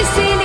dice